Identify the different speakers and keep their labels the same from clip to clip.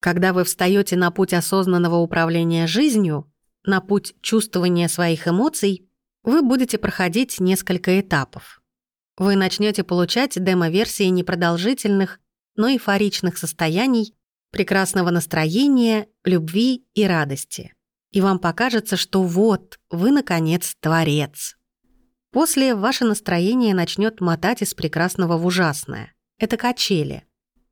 Speaker 1: Когда вы встаете на путь осознанного управления жизнью, на путь чувствования своих эмоций, вы будете проходить несколько этапов. Вы начнете получать демо-версии непродолжительных, но эйфоричных состояний, прекрасного настроения, любви и радости. И вам покажется, что вот, вы, наконец, творец. После ваше настроение начнет мотать из прекрасного в ужасное. Это качели.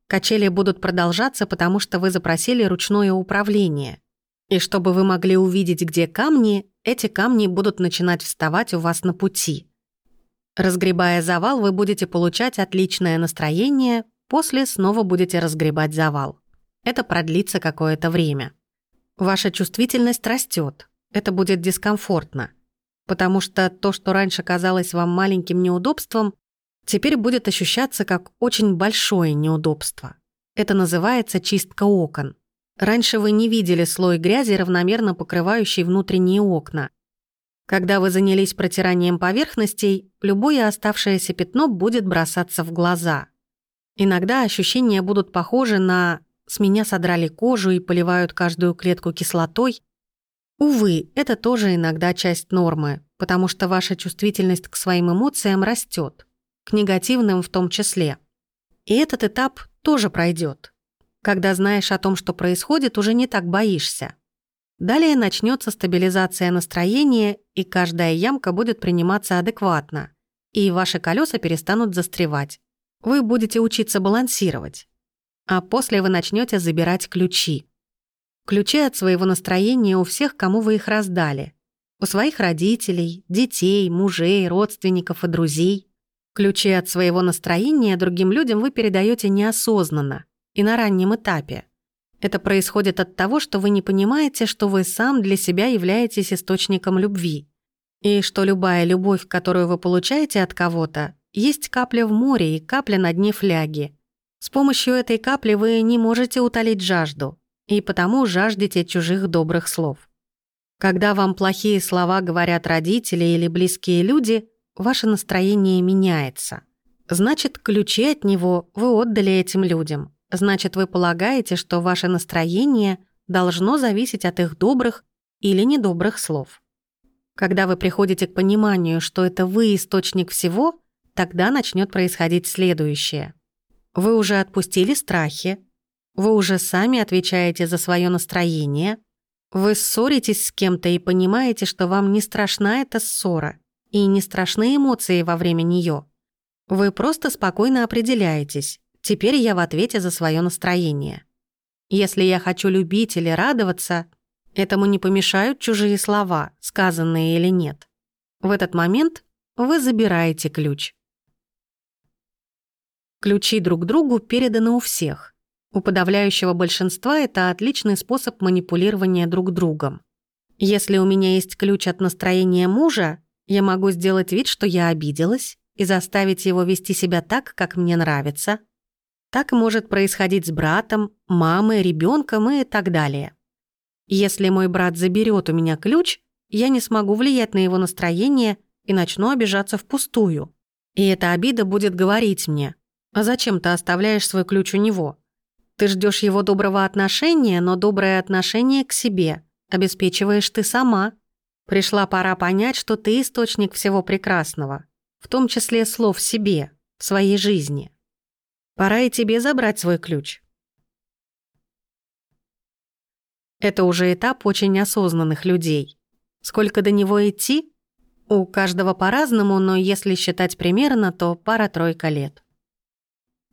Speaker 1: Качели будут продолжаться, потому что вы запросили ручное управление. И чтобы вы могли увидеть, где камни, эти камни будут начинать вставать у вас на пути. Разгребая завал, вы будете получать отличное настроение, после снова будете разгребать завал. Это продлится какое-то время. Ваша чувствительность растет. Это будет дискомфортно. Потому что то, что раньше казалось вам маленьким неудобством, теперь будет ощущаться как очень большое неудобство. Это называется чистка окон. Раньше вы не видели слой грязи, равномерно покрывающий внутренние окна. Когда вы занялись протиранием поверхностей, любое оставшееся пятно будет бросаться в глаза. Иногда ощущения будут похожи на «с меня содрали кожу и поливают каждую клетку кислотой». Увы, это тоже иногда часть нормы, потому что ваша чувствительность к своим эмоциям растет к негативным в том числе. И этот этап тоже пройдет. Когда знаешь о том, что происходит, уже не так боишься. Далее начнется стабилизация настроения, и каждая ямка будет приниматься адекватно, и ваши колеса перестанут застревать. Вы будете учиться балансировать. А после вы начнете забирать ключи. Ключи от своего настроения у всех, кому вы их раздали. У своих родителей, детей, мужей, родственников и друзей. Ключи от своего настроения другим людям вы передаете неосознанно и на раннем этапе. Это происходит от того, что вы не понимаете, что вы сам для себя являетесь источником любви. И что любая любовь, которую вы получаете от кого-то, есть капля в море и капля на дне фляги. С помощью этой капли вы не можете утолить жажду, и потому жаждете чужих добрых слов. Когда вам плохие слова говорят родители или близкие люди, ваше настроение меняется. Значит, ключи от него вы отдали этим людям. Значит, вы полагаете, что ваше настроение должно зависеть от их добрых или недобрых слов. Когда вы приходите к пониманию, что это вы источник всего, тогда начнет происходить следующее. Вы уже отпустили страхи, вы уже сами отвечаете за свое настроение, вы ссоритесь с кем-то и понимаете, что вам не страшна эта ссора, и не страшны эмоции во время нее. Вы просто спокойно определяетесь. Теперь я в ответе за свое настроение. Если я хочу любить или радоваться, этому не помешают чужие слова, сказанные или нет. В этот момент вы забираете ключ. Ключи друг другу переданы у всех. У подавляющего большинства это отличный способ манипулирования друг другом. Если у меня есть ключ от настроения мужа, я могу сделать вид, что я обиделась, и заставить его вести себя так, как мне нравится. Так может происходить с братом, мамой, ребенком и так далее. Если мой брат заберет у меня ключ, я не смогу влиять на его настроение и начну обижаться впустую. И эта обида будет говорить мне, «А зачем ты оставляешь свой ключ у него? Ты ждешь его доброго отношения, но доброе отношение к себе обеспечиваешь ты сама». Пришла пора понять, что ты источник всего прекрасного, в том числе слов себе, в своей жизни. Пора и тебе забрать свой ключ. Это уже этап очень осознанных людей. Сколько до него идти? У каждого по-разному, но если считать примерно, то пара-тройка лет.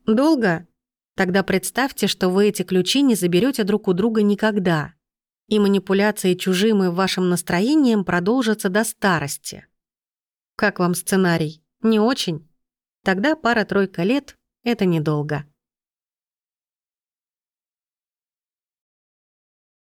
Speaker 1: Долго? Тогда представьте, что вы эти ключи не заберете друг у друга никогда и манипуляции чужим и вашим настроением продолжатся до старости. Как вам сценарий? Не очень? Тогда пара-тройка лет — это недолго.